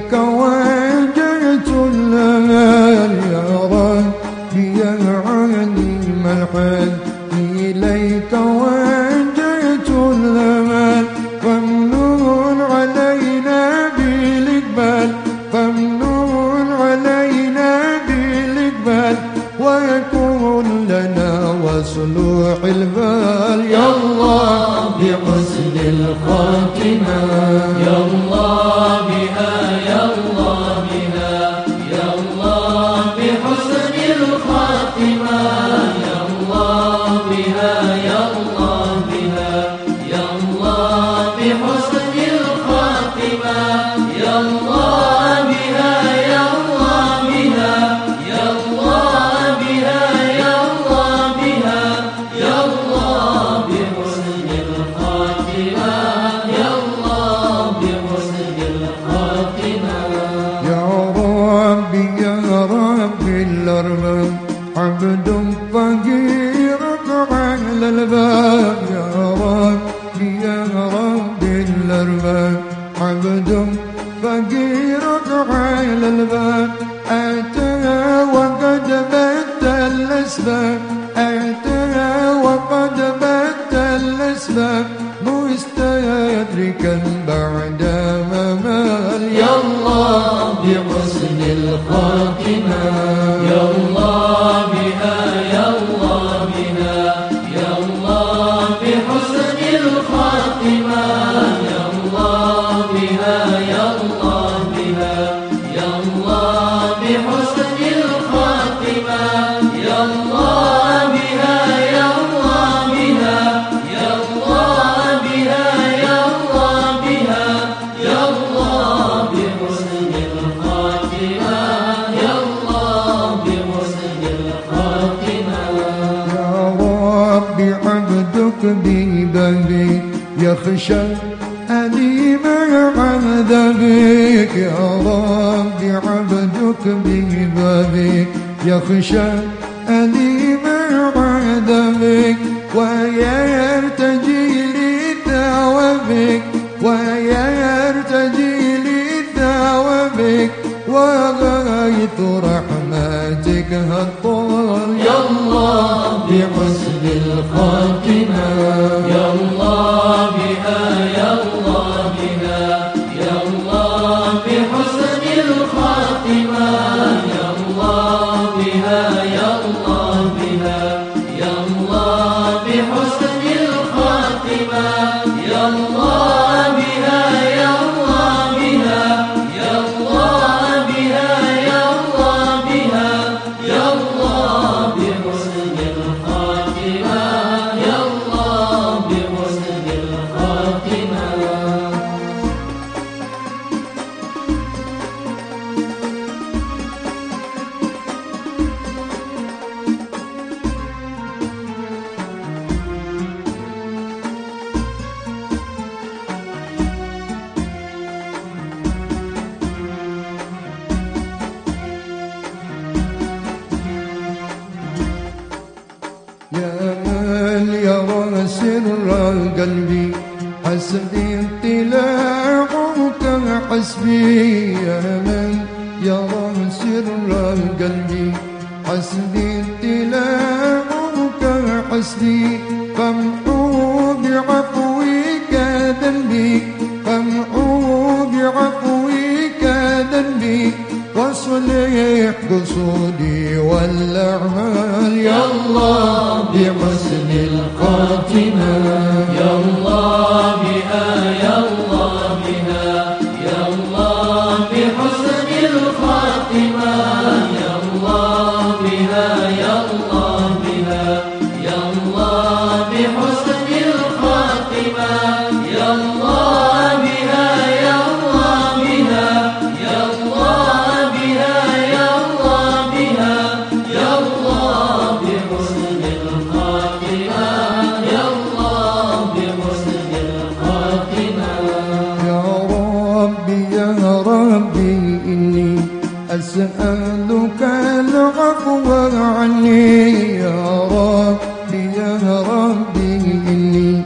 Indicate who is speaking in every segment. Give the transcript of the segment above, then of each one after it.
Speaker 1: إليك وجئت لنا يا ربي العليم الحل إليك وجئت لنا فامنون علينا بالإقبال. فامنون علينا بالإقبال. ويكون لنا وصلون عبد فقير على الباب أتى وقد بت الأسباب. أتى وقد بت الأسباب. مستدركا بعد ممال الله بحسن الخالق ربي عبدك بيدك يخشى أليم عذابك يا ربي عبدك بيدك يخشى يرى سر قلبي حسبي اطلاعك حسبي. يا من يرى سر قلبي حسبي اطلاعك حسبي. فامحو بعفوك ذنبي فامحو بعفوك ذنبي. واصلح قصودي عني يا ربي يا ربي إني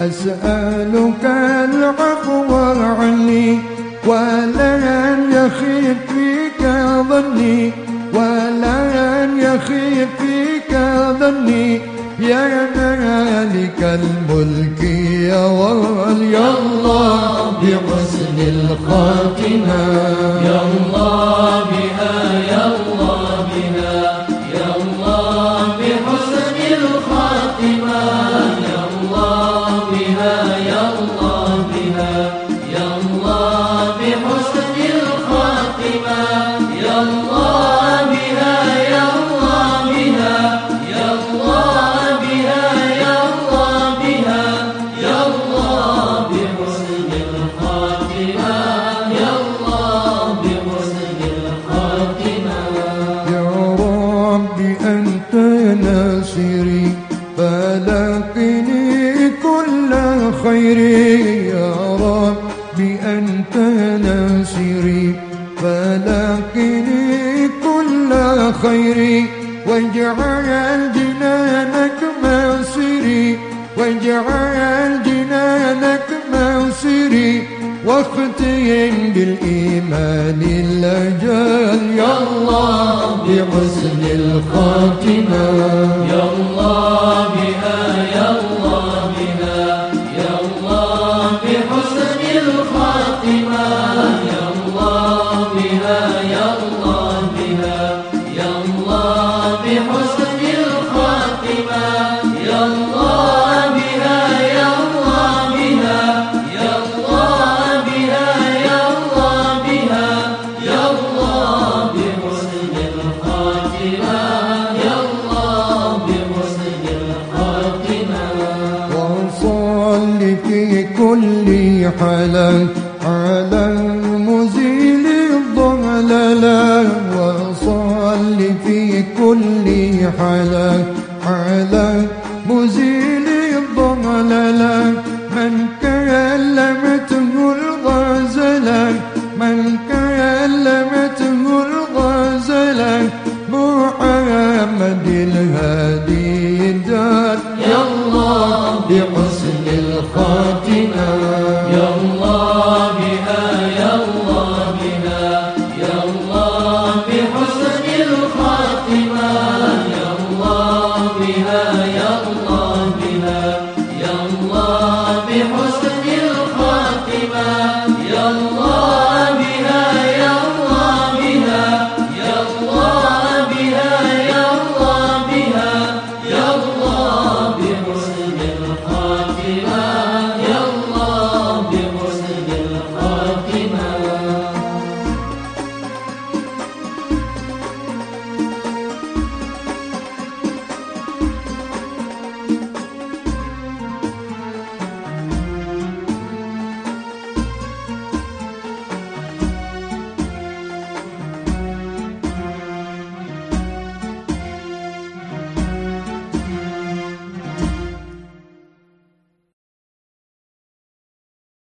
Speaker 1: أسألك العفو عني ولا يخيب فيك ظني ولا يخيب فيك ظني يا مالك الملك يا ولي الله بحسن الخاتمة يا
Speaker 2: الله بها
Speaker 1: خير واجعل جنانك مصيري واجعل جنانك مصيري واختم بالإيمان الأجل. يا الله بحسن الخاتمة. يا
Speaker 2: الله
Speaker 1: كل حال على مزيل الضلال وصل في كل حال على مزيل